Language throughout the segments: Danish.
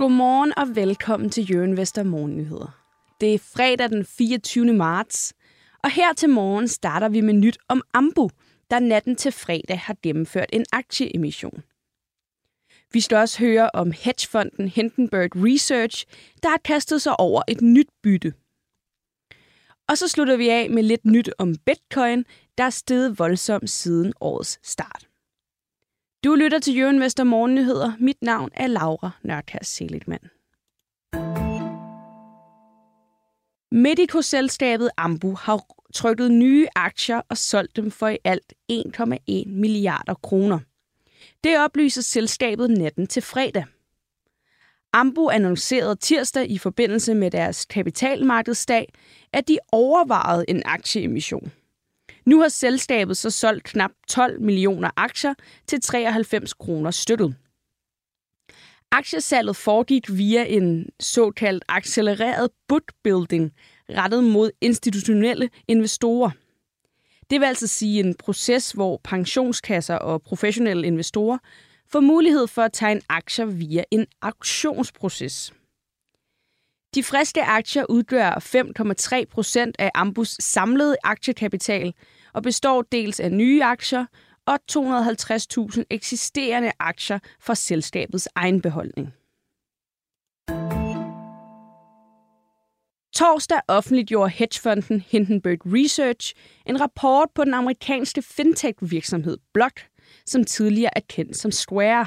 Godmorgen og velkommen til Jørgen Vester Morgennyheder. Det er fredag den 24. marts, og her til morgen starter vi med nyt om Ambu, der natten til fredag har gennemført en aktieemission. Vi skal også høre om hedgefonden Hindenburg Research, der har kastet sig over et nyt bytte. Og så slutter vi af med lidt nyt om Bitcoin, der er steget voldsomt siden årets start. Du lytter til Jørgen Vester Morgennyheder. Mit navn er Laura Nørkær Seligman. Medico-selskabet Ambu har trykket nye aktier og solgt dem for i alt 1,1 milliarder kroner. Det oplyser selskabet natten til fredag. Ambu annoncerede tirsdag i forbindelse med deres kapitalmarkedsdag, at de overvejede en aktieemission. Nu har selskabet så solgt knap 12 millioner aktier til 93 kroner stykket. Aktiesalget foregik via en såkaldt accelereret bookbuilding rettet mod institutionelle investorer. Det vil altså sige en proces, hvor pensionskasser og professionelle investorer får mulighed for at tegne aktier via en auktionsproces. De friske aktier udgør 5,3 procent af Ambus samlede aktiekapital og består dels af nye aktier og 250.000 eksisterende aktier fra selskabets egen beholdning. Torsdag offentliggjorde hedgefonden Hindenburg Research en rapport på den amerikanske fintech-virksomhed Block, som tidligere er kendt som Square.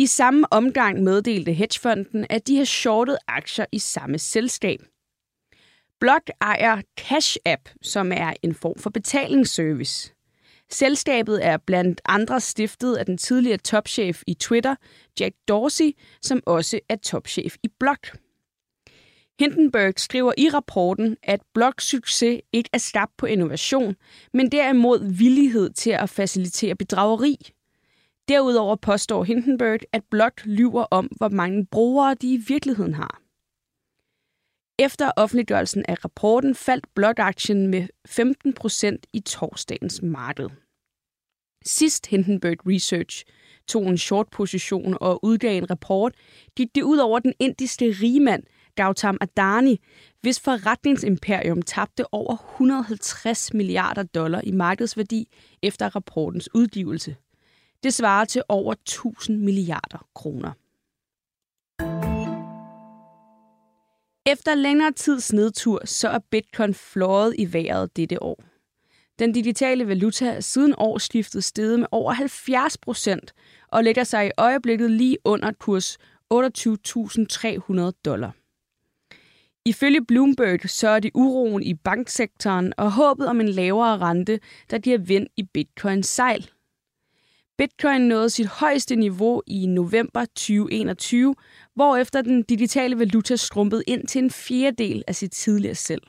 I samme omgang meddelte hedgefonden, at de har shortet aktier i samme selskab. Block ejer Cash App, som er en form for betalingsservice. Selskabet er blandt andre stiftet af den tidligere topchef i Twitter, Jack Dorsey, som også er topchef i Block. Hindenburg skriver i rapporten, at Blocks succes ikke er skabt på innovation, men derimod villighed til at facilitere bedrageri. Derudover påstår Hindenburg, at Blot lyver om, hvor mange brugere de i virkeligheden har. Efter offentliggørelsen af rapporten faldt Block-aktien med 15 procent i torsdagens marked. Sidst Hindenburg Research tog en short position og udgav en rapport, gik det ud over den indiske rigmand Gautam Adani, hvis forretningsimperium tabte over 150 milliarder dollar i markedsværdi efter rapportens udgivelse. Det svarer til over 1000 milliarder kroner. Efter længere tids nedtur, så er bitcoin flået i vejret dette år. Den digitale valuta er siden årsskiftet steget med over 70 procent og lægger sig i øjeblikket lige under kurs 28.300 dollar. Ifølge Bloomberg så er det uroen i banksektoren og håbet om en lavere rente, der giver vind i bitcoins sejl. Bitcoin nåede sit højeste niveau i november 2021, hvorefter den digitale valuta skrumpede ind til en fjerdedel af sit tidligere selv.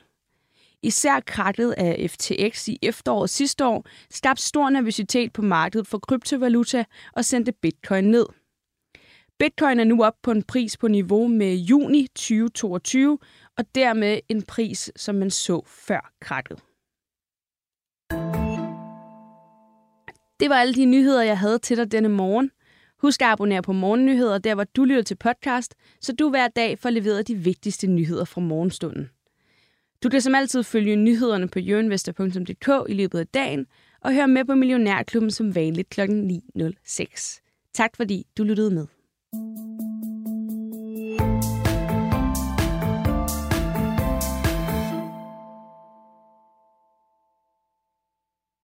Især krakket af FTX i efteråret sidste år skabte stor nervøsitet på markedet for kryptovaluta og sendte bitcoin ned. Bitcoin er nu op på en pris på niveau med juni 2022, og dermed en pris, som man så før krakket. Det var alle de nyheder, jeg havde til dig denne morgen. Husk at abonnere på Morgennyheder, der hvor du lytter til podcast, så du hver dag får leveret de vigtigste nyheder fra morgenstunden. Du kan som altid følge nyhederne på jørenvester.dk i løbet af dagen, og høre med på Millionærklubben som vanligt kl. 9.06. Tak fordi du lyttede med.